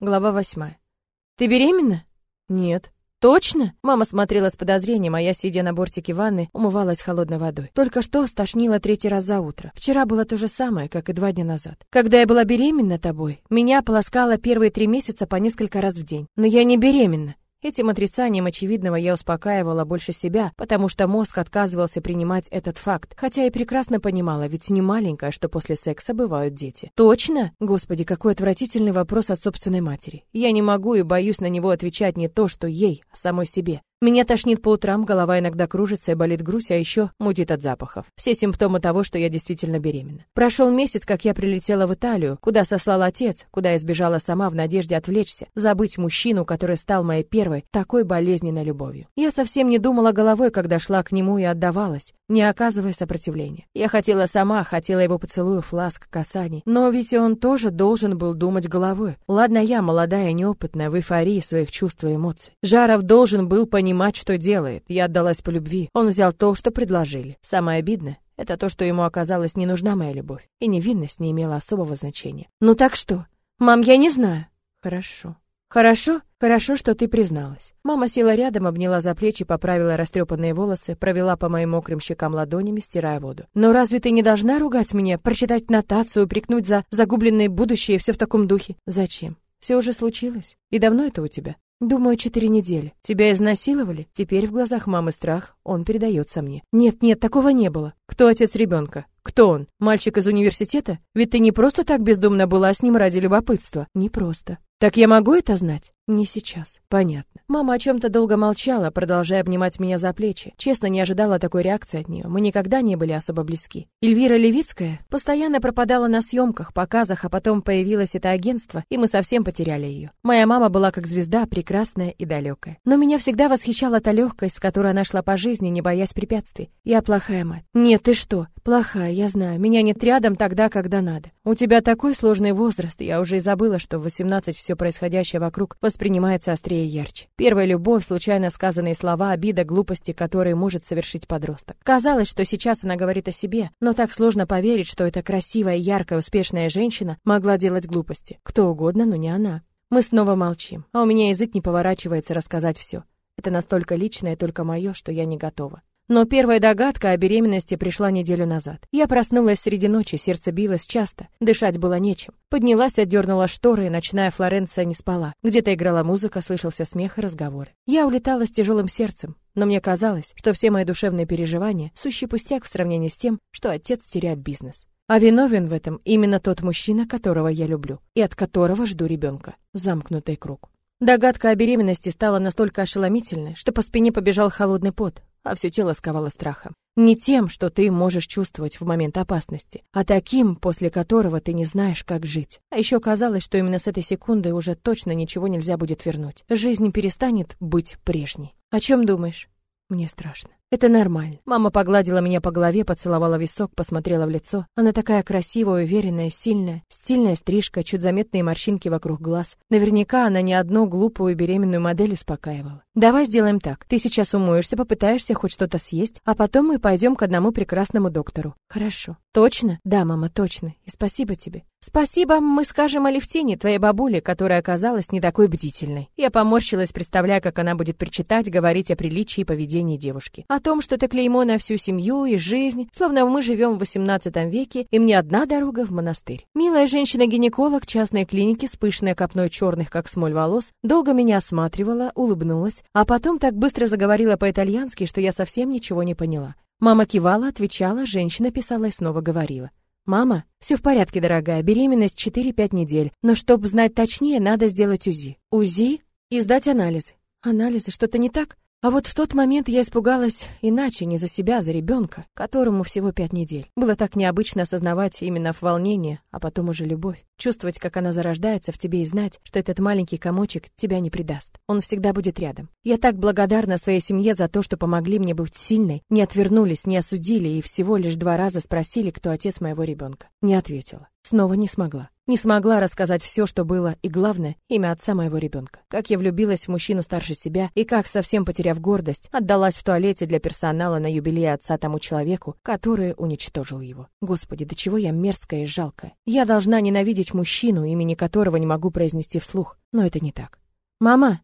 Глава восьмая. Ты беременна? Нет. Точно? Мама смотрела с подозрением, а я, сидя на бортике ванны, умывалась холодной водой. Только что стошнило третий раз за утро. Вчера было то же самое, как и два дня назад. Когда я была беременна тобой, меня полоскало первые три месяца по несколько раз в день. Но я не беременна. Этим отрицанием очевидного я успокаивала больше себя, потому что мозг отказывался принимать этот факт, хотя и прекрасно понимала, ведь не маленькая, что после секса бывают дети. Точно? Господи, какой отвратительный вопрос от собственной матери. Я не могу и боюсь на него отвечать не то, что ей, а самой себе. Меня тошнит по утрам, голова иногда кружится и болит грудь, а еще мутит от запахов. Все симптомы того, что я действительно беременна. Прошел месяц, как я прилетела в Италию, куда сослал отец, куда я сбежала сама в надежде отвлечься, забыть мужчину, который стал моей первой, такой болезненной любовью. Я совсем не думала головой, когда шла к нему и отдавалась, не оказывая сопротивления. Я хотела сама, хотела его поцелуев, ласк, касаний. Но ведь он тоже должен был думать головой. Ладно, я молодая, неопытная, в эйфории своих чувств и эмоций. Жаров должен был понимать, понимать, что делает. Я отдалась по любви. Он взял то, что предложили. Самое обидное — это то, что ему оказалась не нужна моя любовь. И невинность не имела особого значения. «Ну так что? Мам, я не знаю». «Хорошо». «Хорошо? Хорошо, что ты призналась». Мама села рядом, обняла за плечи, поправила растрепанные волосы, провела по моим мокрым щекам ладонями, стирая воду. «Но разве ты не должна ругать меня, прочитать нотацию, упрекнуть за загубленное будущее и все в таком духе? Зачем? Все уже случилось. И давно это у тебя?» Думаю, четыре недели. Тебя изнасиловали? Теперь в глазах мамы страх, он передается мне. Нет, нет, такого не было. Кто отец ребенка? Кто он? Мальчик из университета? Ведь ты не просто так бездумно была с ним ради любопытства. Не просто. Так я могу это знать? Не сейчас. Понятно. Мама о чем-то долго молчала, продолжая обнимать меня за плечи. Честно, не ожидала такой реакции от нее. Мы никогда не были особо близки. Эльвира Левицкая постоянно пропадала на съемках, показах, а потом появилось это агентство, и мы совсем потеряли ее. Моя мама была как звезда, прекрасная и далекая. Но меня всегда восхищала та легкость, с которой она шла по жизни, не боясь препятствий. Я плохая мать. Нет, ты что? Плохая, я знаю. Меня нет рядом тогда, когда надо. У тебя такой сложный возраст, я уже и забыла, что в 18 все происходящее вокруг воспринимается острее и ярче. Первая любовь, случайно сказанные слова, обида, глупости, которые может совершить подросток. Казалось, что сейчас она говорит о себе, но так сложно поверить, что эта красивая, яркая, успешная женщина могла делать глупости. Кто угодно, но не она. Мы снова молчим, а у меня язык не поворачивается рассказать все. Это настолько личное, только мое, что я не готова. Но первая догадка о беременности пришла неделю назад. Я проснулась среди ночи, сердце билось часто, дышать было нечем. Поднялась, отдернула шторы, и ночная Флоренция не спала. Где-то играла музыка, слышался смех и разговоры. Я улетала с тяжелым сердцем, но мне казалось, что все мои душевные переживания — сущий пустяк в сравнении с тем, что отец теряет бизнес. А виновен в этом именно тот мужчина, которого я люблю, и от которого жду ребенка. Замкнутый круг. Догадка о беременности стала настолько ошеломительной, что по спине побежал холодный пот, а все тело сковало страхом. Не тем, что ты можешь чувствовать в момент опасности, а таким, после которого ты не знаешь, как жить. А еще казалось, что именно с этой секунды уже точно ничего нельзя будет вернуть. Жизнь перестанет быть прежней. О чем думаешь? Мне страшно. Это нормально. Мама погладила меня по голове, поцеловала висок, посмотрела в лицо. Она такая красивая, уверенная, сильная. Стильная стрижка, чуть заметные морщинки вокруг глаз. Наверняка она не одну глупую беременную модель успокаивала. Давай сделаем так. Ты сейчас умоешься, попытаешься хоть что-то съесть, а потом мы пойдем к одному прекрасному доктору. Хорошо. Точно? Да, мама, точно. И спасибо тебе. Спасибо, мы скажем Алевтине, твоей бабуле, которая оказалась не такой бдительной. Я поморщилась, представляя, как она будет причитать, говорить о приличии и поведении девушки. О том, что это клеймо на всю семью и жизнь, словно мы живем в XVIII веке, и мне одна дорога в монастырь. Милая женщина-гинеколог частной клиники с пышной копной черных, как смоль волос, долго меня осматривала, улыбнулась, а потом так быстро заговорила по-итальянски, что я совсем ничего не поняла. Мама кивала, отвечала, женщина писала и снова говорила. «Мама, все в порядке, дорогая, беременность 4-5 недель, но чтобы знать точнее, надо сделать УЗИ». «УЗИ?» «И сдать анализы». «Анализы? Что-то не так?» А вот в тот момент я испугалась иначе, не за себя, а за ребенка, которому всего пять недель. Было так необычно осознавать именно в волнении, а потом уже любовь. Чувствовать, как она зарождается в тебе и знать, что этот маленький комочек тебя не предаст. Он всегда будет рядом. Я так благодарна своей семье за то, что помогли мне быть сильной, не отвернулись, не осудили и всего лишь два раза спросили, кто отец моего ребенка. Не ответила. Снова не смогла. Не смогла рассказать все, что было, и главное, имя отца моего ребенка. Как я влюбилась в мужчину старше себя, и как, совсем потеряв гордость, отдалась в туалете для персонала на юбилей отца тому человеку, который уничтожил его. Господи, до чего я мерзкая и жалкая. Я должна ненавидеть мужчину, имени которого не могу произнести вслух. Но это не так. «Мама!»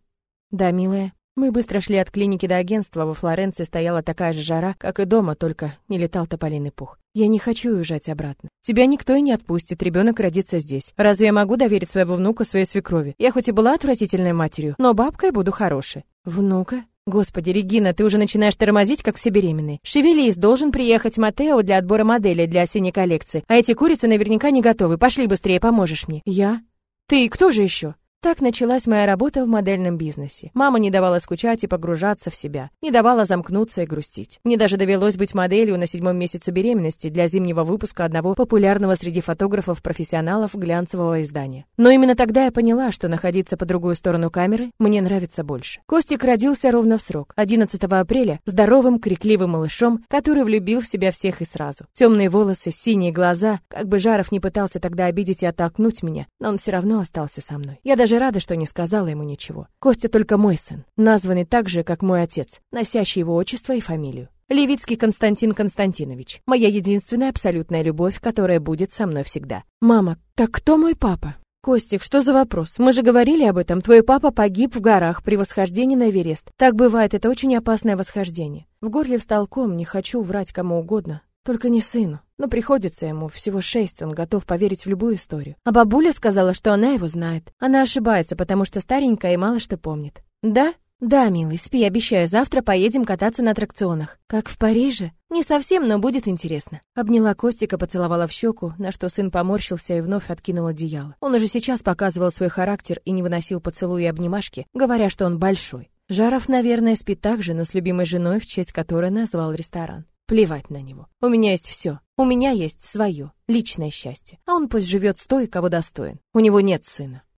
«Да, милая». Мы быстро шли от клиники до агентства, во Флоренции стояла такая же жара, как и дома, только не летал тополиный пух. Я не хочу уезжать обратно. Тебя никто и не отпустит, ребенок родится здесь. Разве я могу доверить своего внука своей свекрови? Я хоть и была отвратительной матерью, но бабкой буду хорошей. Внука? Господи, Регина, ты уже начинаешь тормозить, как все беременные. Шевелись, должен приехать Матео для отбора моделей для осенней коллекции. А эти курицы наверняка не готовы. Пошли быстрее, поможешь мне. Я? Ты кто же еще? Так началась моя работа в модельном бизнесе. Мама не давала скучать и погружаться в себя, не давала замкнуться и грустить. Мне даже довелось быть моделью на седьмом месяце беременности для зимнего выпуска одного популярного среди фотографов-профессионалов глянцевого издания. Но именно тогда я поняла, что находиться по другую сторону камеры мне нравится больше. Костик родился ровно в срок, 11 апреля, здоровым, крикливым малышом, который влюбил в себя всех и сразу. Темные волосы, синие глаза, как бы Жаров не пытался тогда обидеть и оттолкнуть меня, но он все равно остался со мной. Я даже даже рада, что не сказала ему ничего. Костя только мой сын, названный так же, как мой отец, носящий его отчество и фамилию. Левицкий Константин Константинович. Моя единственная абсолютная любовь, которая будет со мной всегда. Мама, так кто мой папа? Костик, что за вопрос? Мы же говорили об этом. Твой папа погиб в горах при восхождении на Эверест. Так бывает, это очень опасное восхождение. В горле встал ком, не хочу врать кому угодно. Только не сыну. Но приходится ему всего шесть, он готов поверить в любую историю. А бабуля сказала, что она его знает. Она ошибается, потому что старенькая и мало что помнит. Да? Да, милый, спи, обещаю, завтра поедем кататься на аттракционах. Как в Париже? Не совсем, но будет интересно. Обняла Костика, поцеловала в щеку, на что сын поморщился и вновь откинул одеяло. Он уже сейчас показывал свой характер и не выносил поцелуи и обнимашки, говоря, что он большой. Жаров, наверное, спит так же, но с любимой женой, в честь которой назвал ресторан. Плевать на него. У меня есть все. У меня есть свое, личное счастье. А он пусть живет с той, кого достоин. У него нет сына.